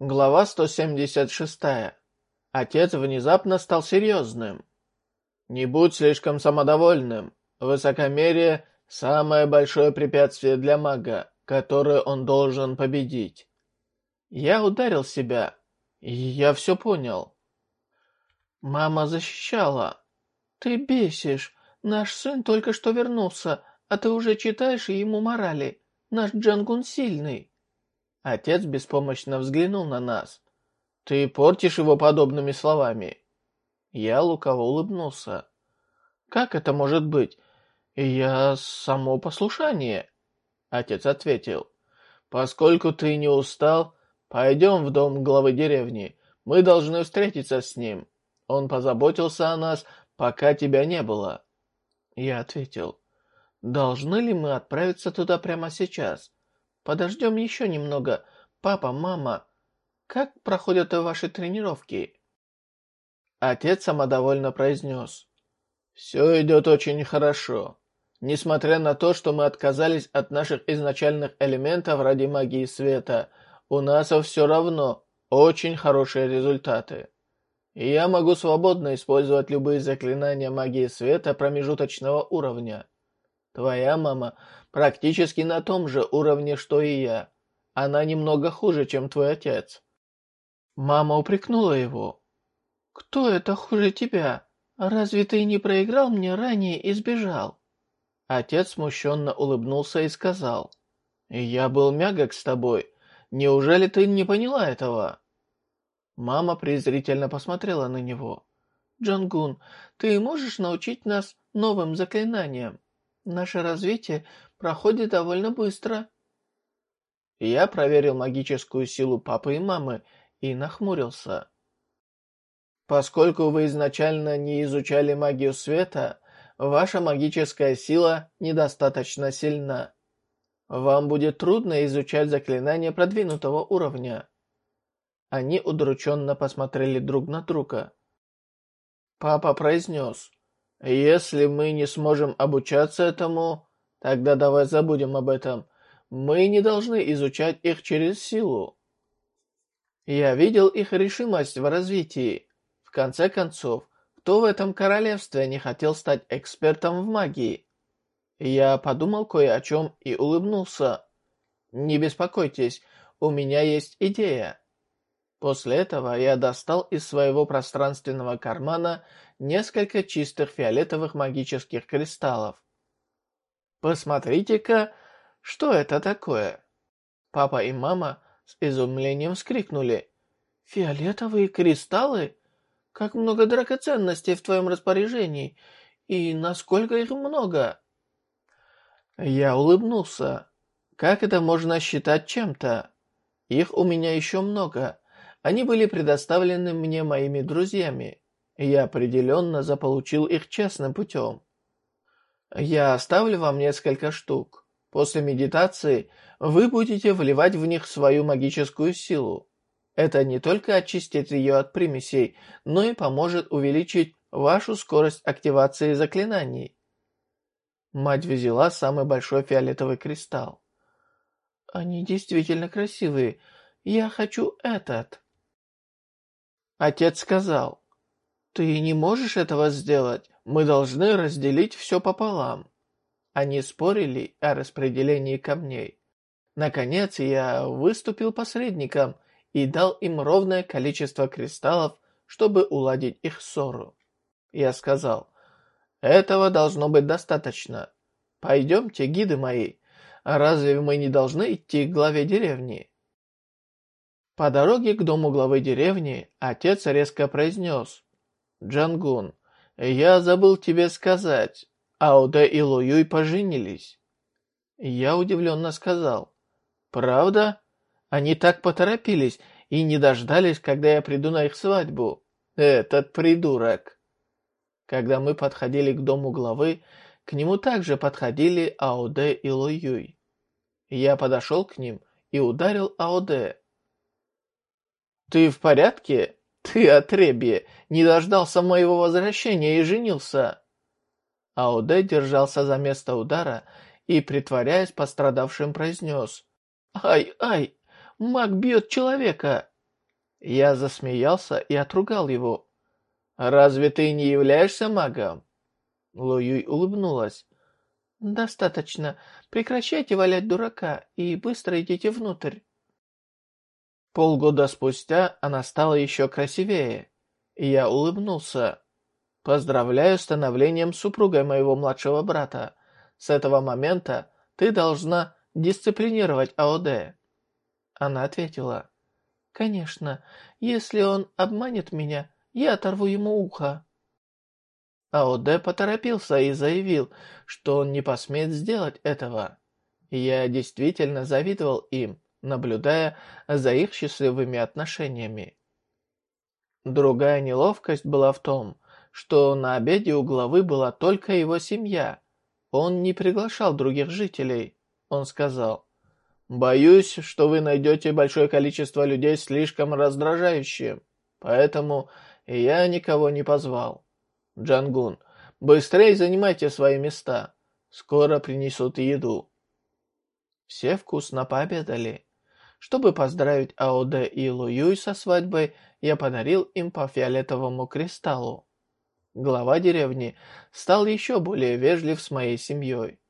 Глава 176. Отец внезапно стал серьезным. «Не будь слишком самодовольным. Высокомерие – самое большое препятствие для мага, которое он должен победить». Я ударил себя, и я все понял. Мама защищала. «Ты бесишь. Наш сын только что вернулся, а ты уже читаешь ему морали. Наш Джангун сильный». Отец беспомощно взглянул на нас. «Ты портишь его подобными словами». Я лукаво улыбнулся. «Как это может быть? Я само послушание». Отец ответил. «Поскольку ты не устал, пойдем в дом главы деревни. Мы должны встретиться с ним. Он позаботился о нас, пока тебя не было». Я ответил. «Должны ли мы отправиться туда прямо сейчас? Подождем еще немного. Папа, мама, как проходят ваши тренировки?» Отец самодовольно произнес. «Все идет очень хорошо. Несмотря на то, что мы отказались от наших изначальных элементов ради магии света, у нас все равно очень хорошие результаты. И я могу свободно использовать любые заклинания магии света промежуточного уровня. Твоя мама практически на том же уровне, что и я. Она немного хуже, чем твой отец». Мама упрекнула его. «Кто это хуже тебя? Разве ты не проиграл мне ранее и сбежал?» Отец смущенно улыбнулся и сказал. «Я был мягок с тобой. Неужели ты не поняла этого?» Мама презрительно посмотрела на него. «Джангун, ты можешь научить нас новым заклинаниям? Наше развитие проходит довольно быстро. Я проверил магическую силу папы и мамы и нахмурился. Поскольку вы изначально не изучали магию света, ваша магическая сила недостаточно сильна. Вам будет трудно изучать заклинания продвинутого уровня. Они удрученно посмотрели друг на друга. Папа произнес, если мы не сможем обучаться этому, тогда давай забудем об этом. Мы не должны изучать их через силу. Я видел их решимость в развитии. В конце концов, кто в этом королевстве не хотел стать экспертом в магии? Я подумал кое о чем и улыбнулся. Не беспокойтесь, у меня есть идея. После этого я достал из своего пространственного кармана несколько чистых фиолетовых магических кристаллов. «Посмотрите-ка, что это такое?» Папа и мама с изумлением вскрикнули. «Фиолетовые кристаллы? Как много драгоценностей в твоем распоряжении! И насколько их много!» Я улыбнулся. «Как это можно считать чем-то? Их у меня еще много. Они были предоставлены мне моими друзьями. Я определенно заполучил их честным путем. Я оставлю вам несколько штук. После медитации вы будете вливать в них свою магическую силу. Это не только очистит ее от примесей, но и поможет увеличить вашу скорость активации заклинаний. Мать взяла самый большой фиолетовый кристалл. Они действительно красивые. Я хочу этот. Отец сказал, «Ты не можешь этого сделать, мы должны разделить все пополам». Они спорили о распределении камней. Наконец я выступил посредником и дал им ровное количество кристаллов, чтобы уладить их ссору. Я сказал, «Этого должно быть достаточно. Пойдемте, гиды мои, разве мы не должны идти к главе деревни?» По дороге к дому главы деревни отец резко произнес. «Джангун, я забыл тебе сказать, Ауде и Луюй поженились». Я удивленно сказал. «Правда? Они так поторопились и не дождались, когда я приду на их свадьбу. Этот придурок!» Когда мы подходили к дому главы, к нему также подходили Ауде и Луюй. Я подошел к ним и ударил Ауде. «Ты в порядке? Ты, отребье, не дождался моего возвращения и женился!» Ауде держался за место удара и, притворяясь пострадавшим, произнес. «Ай, ай, маг бьет человека!» Я засмеялся и отругал его. «Разве ты не являешься магом?» Луюй улыбнулась. «Достаточно. Прекращайте валять дурака и быстро идите внутрь». Полгода спустя она стала еще красивее. И я улыбнулся. «Поздравляю с становлением супругой моего младшего брата. С этого момента ты должна дисциплинировать АОД». Она ответила. «Конечно, если он обманет меня, я оторву ему ухо». АОД поторопился и заявил, что он не посмеет сделать этого. Я действительно завидовал им, наблюдая за их счастливыми отношениями. Другая неловкость была в том, что на обеде у главы была только его семья. Он не приглашал других жителей. Он сказал, «Боюсь, что вы найдете большое количество людей слишком раздражающим, поэтому я никого не позвал». Джангун, быстрее занимайте свои места. Скоро принесут еду. Все вкусно пообедали. Чтобы поздравить АОД и Луюй со свадьбой, я подарил им по фиолетовому кристаллу. Глава деревни стал еще более вежлив с моей семьей.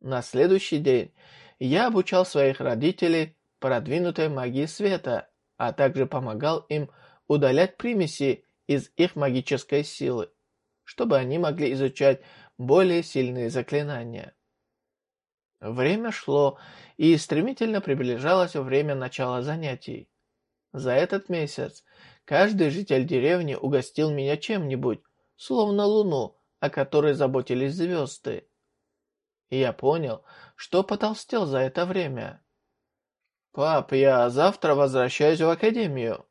На следующий день я обучал своих родителей продвинутой магии света, а также помогал им удалять примеси из их магической силы чтобы они могли изучать более сильные заклинания. Время шло, и стремительно приближалось время начала занятий. За этот месяц каждый житель деревни угостил меня чем-нибудь, словно луну, о которой заботились звезды. И я понял, что потолстел за это время. «Пап, я завтра возвращаюсь в академию».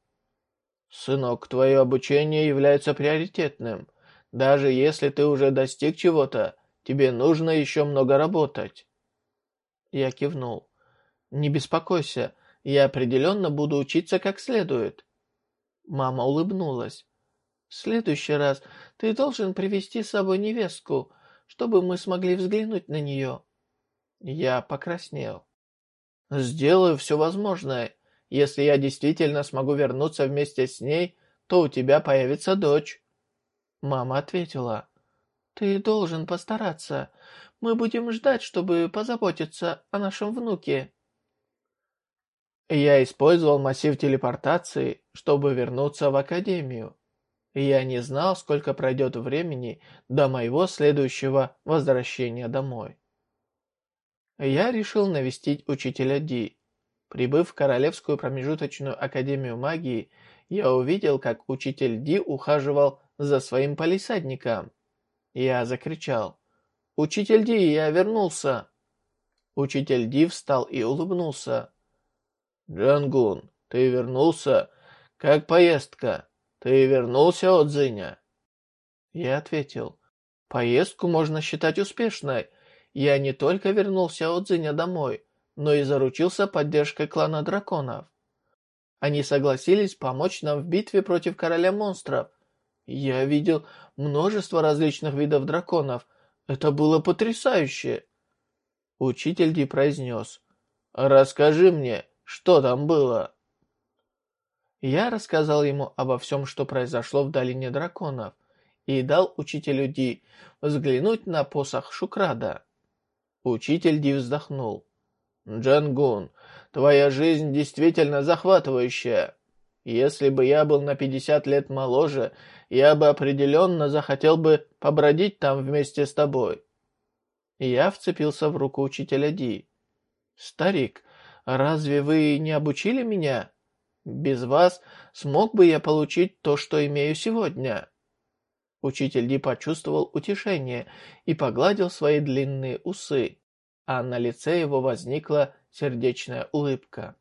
«Сынок, твое обучение является приоритетным. Даже если ты уже достиг чего-то, тебе нужно еще много работать. Я кивнул. Не беспокойся, я определенно буду учиться как следует. Мама улыбнулась. В следующий раз ты должен привести с собой невестку, чтобы мы смогли взглянуть на нее. Я покраснел. Сделаю все возможное. Если я действительно смогу вернуться вместе с ней, то у тебя появится дочь. Мама ответила, «Ты должен постараться. Мы будем ждать, чтобы позаботиться о нашем внуке». Я использовал массив телепортации, чтобы вернуться в академию. Я не знал, сколько пройдет времени до моего следующего возвращения домой. Я решил навестить учителя Ди. Прибыв в Королевскую промежуточную академию магии, я увидел, как учитель Ди ухаживал за своим полисадником. Я закричал. «Учитель Ди, я вернулся!» Учитель Ди встал и улыбнулся. «Джангун, ты вернулся? Как поездка? Ты вернулся от Зыня?» Я ответил. «Поездку можно считать успешной. Я не только вернулся от Зыня домой, но и заручился поддержкой клана драконов. Они согласились помочь нам в битве против короля монстров, я видел множество различных видов драконов. Это было потрясающе. Учитель Ди произнес. «Расскажи мне, что там было?» Я рассказал ему обо всем, что произошло в Долине Драконов, и дал учителю Ди взглянуть на посох Шукрада. Учитель Ди вздохнул. «Джангун, твоя жизнь действительно захватывающая. Если бы я был на пятьдесят лет моложе, я бы определенно захотел бы побродить там вместе с тобой. Я вцепился в руку учителя Ди. «Старик, разве вы не обучили меня? Без вас смог бы я получить то, что имею сегодня?» Учитель Ди почувствовал утешение и погладил свои длинные усы, а на лице его возникла сердечная улыбка.